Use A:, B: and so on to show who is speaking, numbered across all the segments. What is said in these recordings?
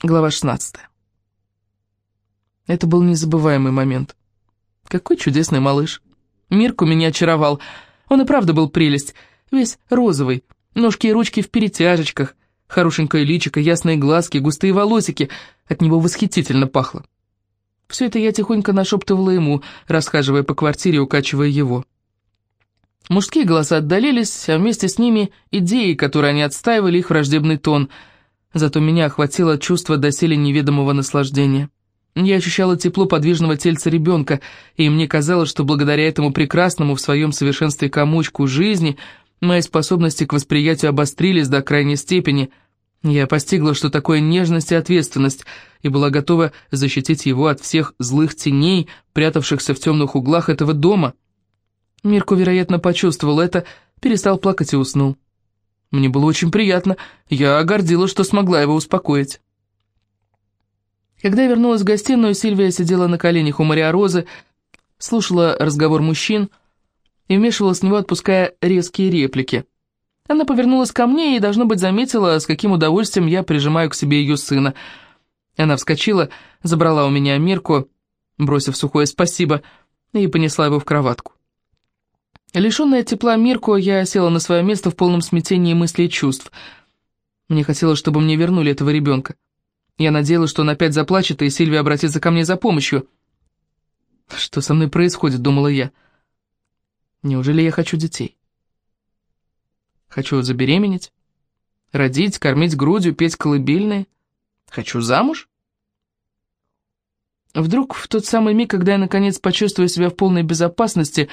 A: Глава 16. Это был незабываемый момент. Какой чудесный малыш. Мирку меня очаровал. Он и правда был прелесть. Весь розовый. Ножки и ручки в перетяжечках. Хорошенькое личико, ясные глазки, густые волосики. От него восхитительно пахло. Все это я тихонько нашептывала ему, расхаживая по квартире, укачивая его. Мужские голоса отдалились, а вместе с ними идеи, которые они отстаивали, их враждебный тон — Зато меня охватило чувство доселе неведомого наслаждения. Я ощущала тепло подвижного тельца ребенка, и мне казалось, что благодаря этому прекрасному в своем совершенстве комочку жизни мои способности к восприятию обострились до крайней степени. Я постигла, что такое нежность и ответственность, и была готова защитить его от всех злых теней, прятавшихся в темных углах этого дома. Мирку, вероятно, почувствовал это, перестал плакать и уснул. Мне было очень приятно, я гордилась, что смогла его успокоить. Когда я вернулась в гостиную, Сильвия сидела на коленях у Мария Розы, слушала разговор мужчин и вмешивалась в него, отпуская резкие реплики. Она повернулась ко мне и, должно быть, заметила, с каким удовольствием я прижимаю к себе ее сына. Она вскочила, забрала у меня Мирку, бросив сухое «спасибо», и понесла его в кроватку. Лишенная тепла Мирку, я села на свое место в полном смятении мыслей и чувств. Мне хотелось, чтобы мне вернули этого ребенка. Я надеялась, что он опять заплачет, и Сильвия обратится ко мне за помощью. «Что со мной происходит?» — думала я. «Неужели я хочу детей?» Хочу забеременеть, родить, кормить грудью, петь колыбельные. Хочу замуж? Вдруг в тот самый миг, когда я наконец почувствую себя в полной безопасности,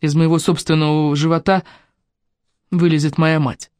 A: из моего собственного живота вылезет моя мать.